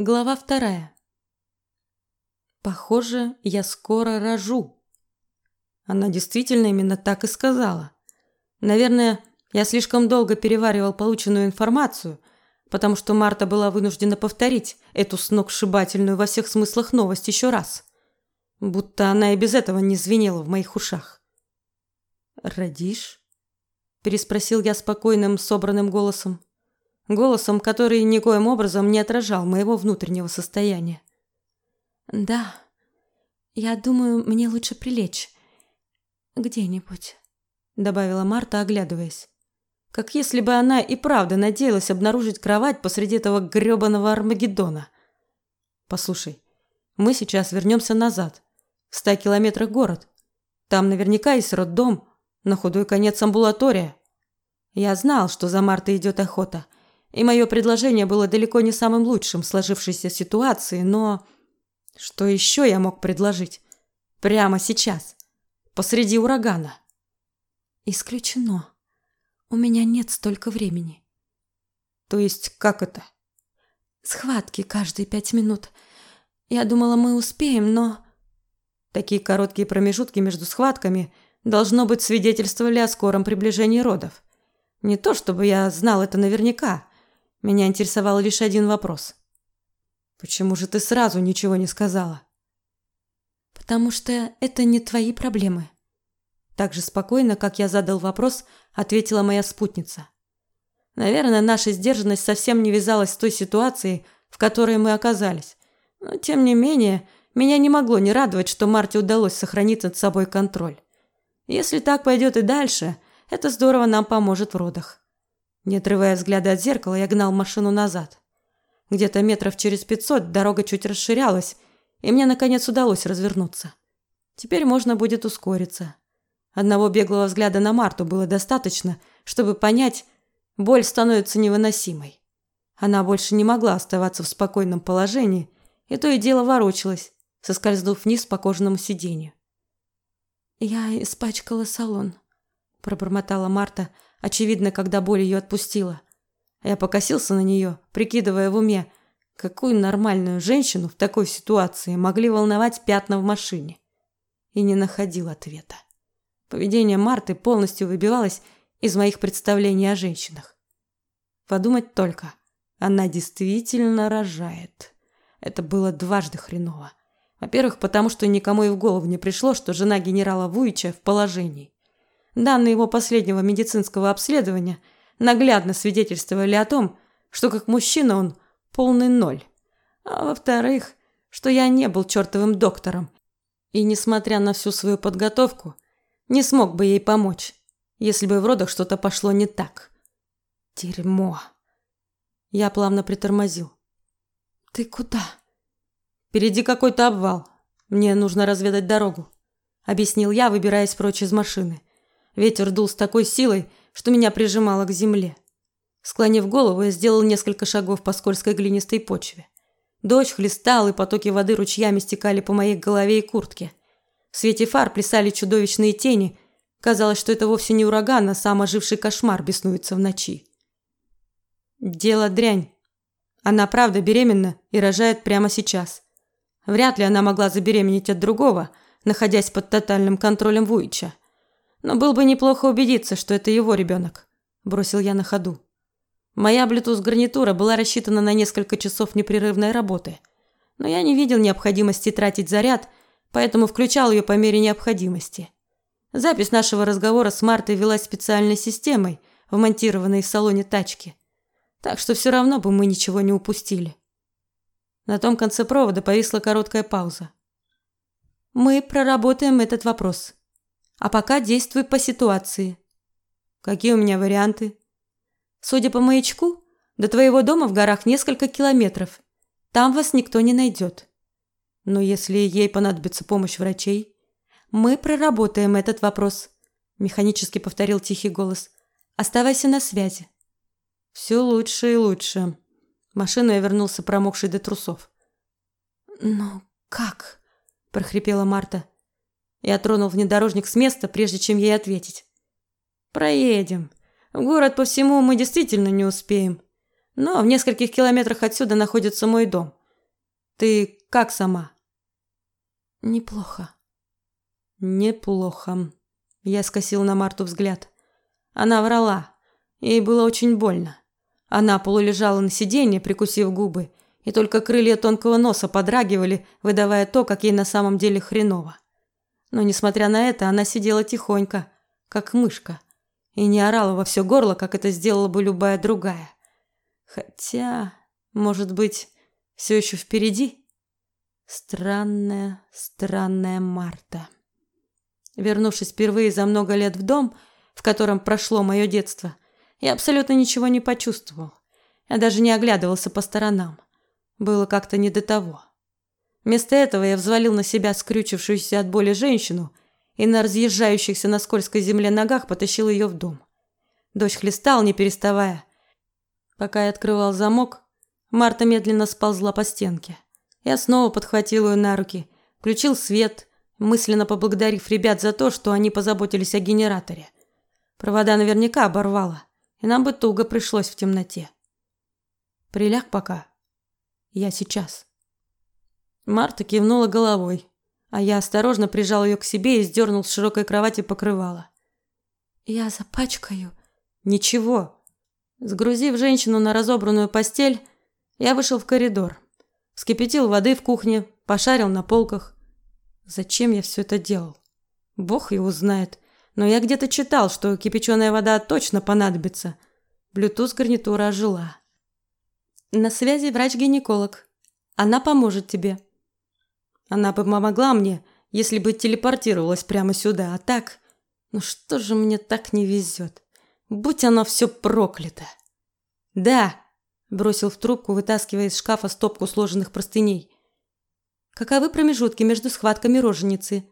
Глава вторая. Похоже, я скоро рожу. Она действительно именно так и сказала. Наверное, я слишком долго переваривал полученную информацию, потому что Марта была вынуждена повторить эту сногсшибательную во всех смыслах новость еще раз. Будто она и без этого не звенела в моих ушах. «Родишь?» – переспросил я спокойным, собранным голосом голосом, который никоим образом не отражал моего внутреннего состояния. Да. Я думаю, мне лучше прилечь где-нибудь, добавила Марта, оглядываясь. Как если бы она и правда надеялась обнаружить кровать посреди этого грёбаного Армагеддона. Послушай, мы сейчас вернемся назад. В ста километрах город. Там наверняка есть роддом, на худой конец амбулатория. Я знал, что за Мартой идет охота – и мое предложение было далеко не самым лучшим в сложившейся ситуации, но что еще я мог предложить прямо сейчас, посреди урагана? Исключено. У меня нет столько времени. То есть как это? Схватки каждые пять минут. Я думала, мы успеем, но такие короткие промежутки между схватками должно быть свидетельствовали о скором приближении родов. Не то чтобы я знал это наверняка, меня интересовал лишь один вопрос. Почему же ты сразу ничего не сказала? Потому что это не твои проблемы. Так же спокойно, как я задал вопрос, ответила моя спутница. Наверное, наша сдержанность совсем не вязалась с той ситуацией, в которой мы оказались. Но тем не менее, меня не могло не радовать, что Марте удалось сохранить над собой контроль. Если так пойдет и дальше, это здорово нам поможет в родах. Не отрывая взгляда от зеркала, я гнал машину назад. Где-то метров через пятьсот дорога чуть расширялась, и мне наконец удалось развернуться. Теперь можно будет ускориться. Одного беглого взгляда на Марту было достаточно, чтобы понять, боль становится невыносимой. Она больше не могла оставаться в спокойном положении, и то и дело ворочалась, соскользнув вниз по кожаному сиденью. «Я испачкала салон», – пробормотала Марта, – очевидно, когда боль ее отпустила. Я покосился на нее, прикидывая в уме, какую нормальную женщину в такой ситуации могли волновать пятна в машине. И не находил ответа. Поведение Марты полностью выбивалось из моих представлений о женщинах. Подумать только, она действительно рожает. Это было дважды хреново. Во-первых, потому что никому и в голову не пришло, что жена генерала Вуича в положении. Данные его последнего медицинского обследования наглядно свидетельствовали о том, что как мужчина он полный ноль. А во-вторых, что я не был чертовым доктором и, несмотря на всю свою подготовку, не смог бы ей помочь, если бы в родах что-то пошло не так. Дерьмо. Я плавно притормозил. Ты куда? Впереди какой-то обвал. Мне нужно разведать дорогу, объяснил я, выбираясь прочь из машины. Ветер дул с такой силой, что меня прижимало к земле. Склонив голову, я сделал несколько шагов по скользкой глинистой почве. Дождь хлестал, и потоки воды ручьями стекали по моей голове и куртке. В свете фар плясали чудовищные тени. Казалось, что это вовсе не ураган, а сам оживший кошмар беснуется в ночи. Дело дрянь. Она правда беременна и рожает прямо сейчас. Вряд ли она могла забеременеть от другого, находясь под тотальным контролем Вуича. Но было бы неплохо убедиться, что это его ребенок», – бросил я на ходу. Моя Bluetooth-гарнитура была рассчитана на несколько часов непрерывной работы, но я не видел необходимости тратить заряд, поэтому включал ее по мере необходимости. Запись нашего разговора с Мартой велась специальной системой, вмонтированной в салоне тачки, так что все равно бы мы ничего не упустили. На том конце провода повисла короткая пауза. «Мы проработаем этот вопрос», а пока действуй по ситуации. Какие у меня варианты? Судя по маячку, до твоего дома в горах несколько километров. Там вас никто не найдет. Но если ей понадобится помощь врачей, мы проработаем этот вопрос, механически повторил тихий голос. Оставайся на связи. Все лучше и лучше. Машину я вернулся промокший до трусов. "Ну, как?" прохрипела Марта. Я тронул внедорожник с места, прежде чем ей ответить. Проедем. В город по всему мы действительно не успеем. Но в нескольких километрах отсюда находится мой дом. Ты как сама? Неплохо. Неплохо. Я скосил на Марту взгляд. Она врала. Ей было очень больно. Она полулежала на сиденье, прикусив губы, и только крылья тонкого носа подрагивали, выдавая то, как ей на самом деле хреново. Но несмотря на это, она сидела тихонько, как мышка, и не орала во все горло, как это сделала бы любая другая. Хотя, может быть, все еще впереди? Странная, странная Марта. Вернувшись впервые за много лет в дом, в котором прошло мое детство, я абсолютно ничего не почувствовал. Я даже не оглядывался по сторонам. Было как-то не до того. Вместо этого я взвалил на себя скрючившуюся от боли женщину и на разъезжающихся на скользкой земле ногах потащил ее в дом. Дождь хлестал, не переставая. Пока я открывал замок, Марта медленно сползла по стенке. Я снова подхватил ее на руки, включил свет, мысленно поблагодарив ребят за то, что они позаботились о генераторе. Провода наверняка оборвало, и нам бы туго пришлось в темноте. Приляг пока. Я сейчас. Марта кивнула головой, а я осторожно прижал ее к себе и сдернул с широкой кровати покрывало. Я запачкаю. Ничего. Сгрузив женщину на разобранную постель, я вышел в коридор. Вскипятил воды в кухне, пошарил на полках. Зачем я все это делал? Бог его знает. Но я где-то читал, что кипяченая вода точно понадобится. Блютуз гарнитура ожила. На связи врач-гинеколог. Она поможет тебе. Она бы помогла мне, если бы телепортировалась прямо сюда, а так... Ну что же мне так не везет? Будь оно все проклято. Да, бросил в трубку, вытаскивая из шкафа стопку сложенных простыней. Каковы промежутки между схватками роженицы?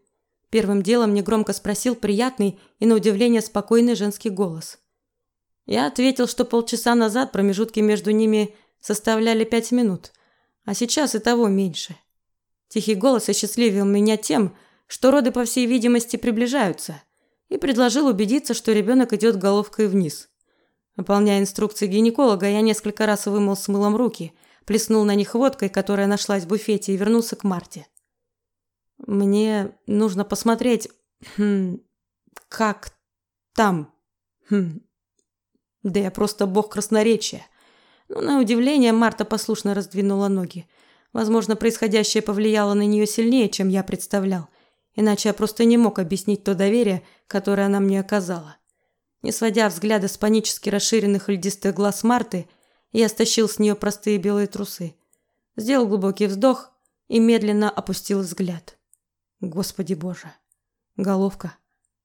Первым делом мне громко спросил приятный и на удивление спокойный женский голос. Я ответил, что полчаса назад промежутки между ними составляли пять минут, а сейчас и того меньше. Тихий голос осчастливил меня тем, что роды, по всей видимости, приближаются, и предложил убедиться, что ребенок идет головкой вниз. Выполняя инструкции гинеколога, я несколько раз вымыл с мылом руки, плеснул на них водкой, которая нашлась в буфете, и вернулся к Марте. Мне нужно посмотреть, хм, как там. Хм. Да я просто бог красноречия. Но на удивление Марта послушно раздвинула ноги. Возможно, происходящее повлияло на нее сильнее, чем я представлял. Иначе я просто не мог объяснить то доверие, которое она мне оказала. Не сводя взгляда с панически расширенных льдистых глаз Марты, я стащил с нее простые белые трусы. Сделал глубокий вздох и медленно опустил взгляд. Господи Боже. Головка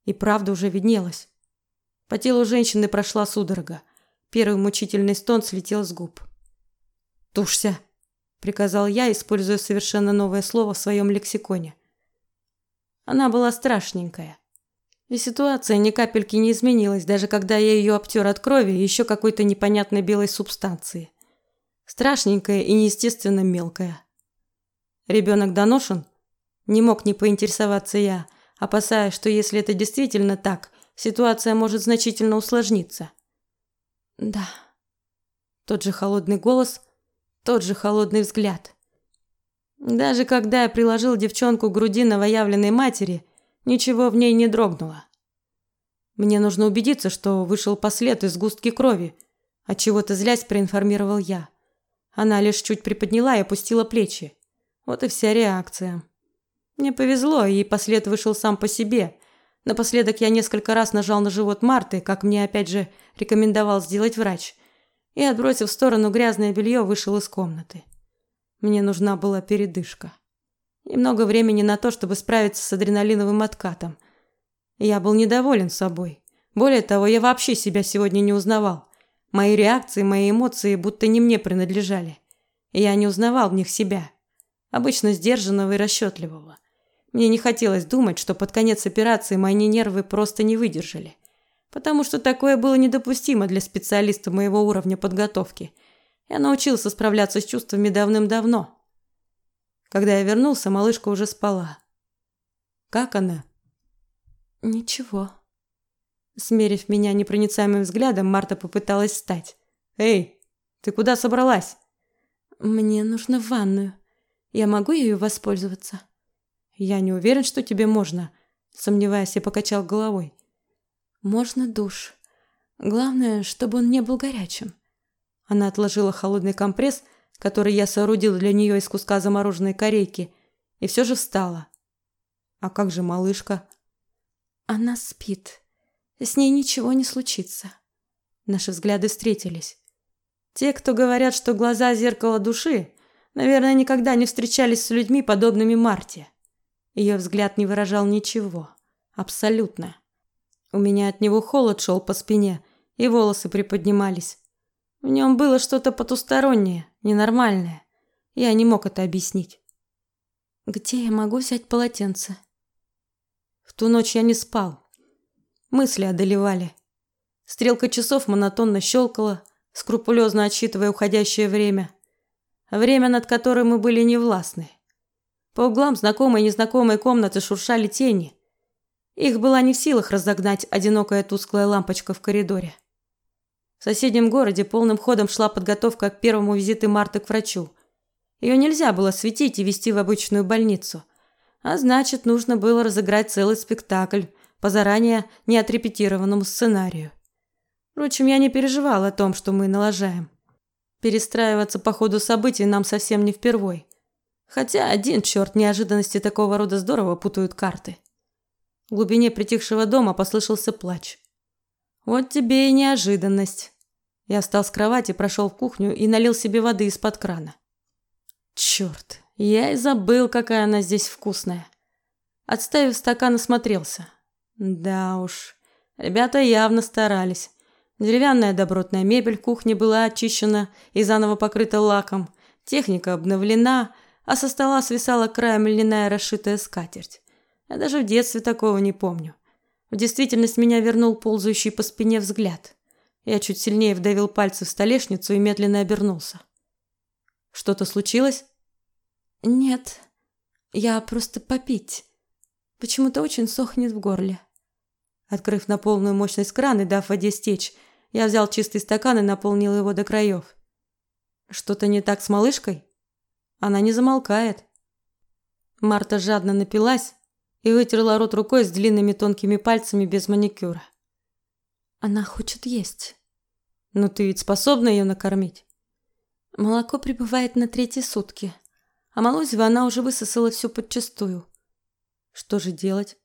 и правда уже виднелась. По телу женщины прошла судорога. Первый мучительный стон слетел с губ. «Тушься!» Приказал я, используя совершенно новое слово в своем лексиконе. Она была страшненькая. И ситуация ни капельки не изменилась, даже когда я ее обтер от крови и еще какой-то непонятной белой субстанции. Страшненькая и неестественно мелкая. Ребенок доношен? Не мог не поинтересоваться я, опасаясь, что если это действительно так, ситуация может значительно усложниться. Да. Тот же холодный голос – тот же холодный взгляд. Даже когда я приложил девчонку к груди новоявленной матери, ничего в ней не дрогнуло. Мне нужно убедиться, что вышел послед из густки крови, от чего-то злясь проинформировал я. Она лишь чуть приподняла и опустила плечи. Вот и вся реакция. Мне повезло, и послед вышел сам по себе. Напоследок я несколько раз нажал на живот Марты, как мне опять же рекомендовал сделать врач и, отбросив в сторону грязное белье, вышел из комнаты. Мне нужна была передышка. Немного времени на то, чтобы справиться с адреналиновым откатом. Я был недоволен собой. Более того, я вообще себя сегодня не узнавал. Мои реакции, мои эмоции будто не мне принадлежали. Я не узнавал в них себя. Обычно сдержанного и расчетливого. Мне не хотелось думать, что под конец операции мои нервы просто не выдержали потому что такое было недопустимо для специалиста моего уровня подготовки. Я научился справляться с чувствами давным-давно. Когда я вернулся, малышка уже спала. Как она? Ничего. Смерив меня непроницаемым взглядом, Марта попыталась встать. Эй, ты куда собралась? Мне нужно в ванную. Я могу ею воспользоваться? Я не уверен, что тебе можно, сомневаясь, я покачал головой. Можно душ. Главное, чтобы он не был горячим. Она отложила холодный компресс, который я соорудил для нее из куска замороженной корейки, и все же встала. А как же малышка? Она спит. С ней ничего не случится. Наши взгляды встретились. Те, кто говорят, что глаза зеркало души, наверное, никогда не встречались с людьми подобными Марте. Ее взгляд не выражал ничего, абсолютно. У меня от него холод шел по спине, и волосы приподнимались. В нем было что-то потустороннее, ненормальное. Я не мог это объяснить. Где я могу взять полотенце? В ту ночь я не спал. Мысли одолевали. Стрелка часов монотонно щелкала, скрупулезно отсчитывая уходящее время. Время, над которым мы были невластны. По углам знакомой и незнакомой комнаты шуршали тени. Их была не в силах разогнать одинокая тусклая лампочка в коридоре. В соседнем городе полным ходом шла подготовка к первому визиту Марты к врачу. Ее нельзя было светить и вести в обычную больницу. А значит, нужно было разыграть целый спектакль по заранее неотрепетированному сценарию. Впрочем, я не переживал о том, что мы налажаем. Перестраиваться по ходу событий нам совсем не впервой. Хотя один черт неожиданности такого рода здорово путают карты. В глубине притихшего дома послышался плач. Вот тебе и неожиданность. Я встал с кровати, прошел в кухню и налил себе воды из-под крана. Черт, я и забыл, какая она здесь вкусная. Отставив стакан, осмотрелся. Да уж, ребята явно старались. Деревянная добротная мебель в кухне была очищена и заново покрыта лаком. Техника обновлена, а со стола свисала краем льняная расшитая скатерть. Я даже в детстве такого не помню. В действительность меня вернул ползающий по спине взгляд. Я чуть сильнее вдавил пальцы в столешницу и медленно обернулся. Что-то случилось? Нет. Я просто попить. Почему-то очень сохнет в горле. Открыв на полную мощность кран и дав воде стечь, я взял чистый стакан и наполнил его до краев. Что-то не так с малышкой? Она не замолкает. Марта жадно напилась, и вытерла рот рукой с длинными тонкими пальцами без маникюра. Она хочет есть. Но ты ведь способна ее накормить? Молоко прибывает на третьи сутки, а молозиво она уже высосала все подчистую. Что же делать?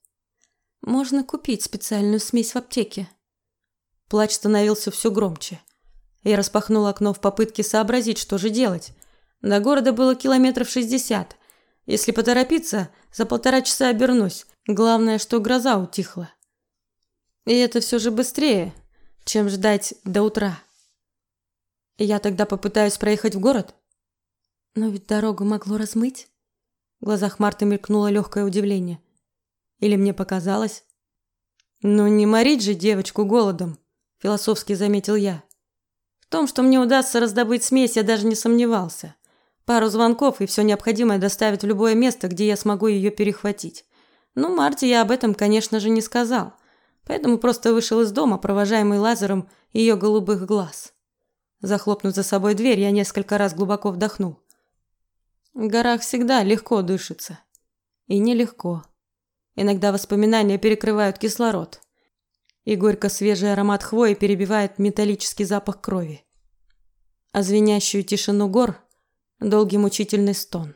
Можно купить специальную смесь в аптеке. Плач становился все громче. Я распахнула окно в попытке сообразить, что же делать. До города было километров шестьдесят, если поторопиться, за полтора часа обернусь. Главное, что гроза утихла. И это все же быстрее, чем ждать до утра. И я тогда попытаюсь проехать в город? Но ведь дорогу могло размыть. В глазах Марты мелькнуло легкое удивление. Или мне показалось? Ну не морить же девочку голодом, философски заметил я. В том, что мне удастся раздобыть смесь, я даже не сомневался. Пару звонков, и все необходимое доставить в любое место, где я смогу ее перехватить. Ну, Марте я об этом, конечно же, не сказал. Поэтому просто вышел из дома, провожаемый лазером ее голубых глаз. Захлопнув за собой дверь, я несколько раз глубоко вдохнул. В горах всегда легко дышится. И нелегко. Иногда воспоминания перекрывают кислород. И горько-свежий аромат хвои перебивает металлический запах крови. А звенящую тишину гор долгий мучительный стон.